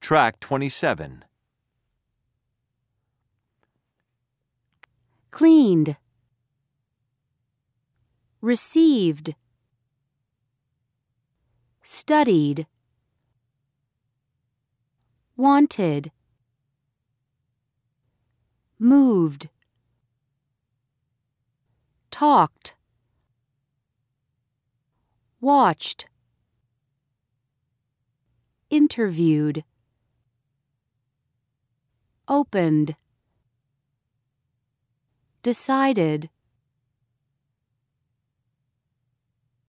Track 27. cleaned, received, studied, wanted, moved, talked, watched, interviewed, opened decided,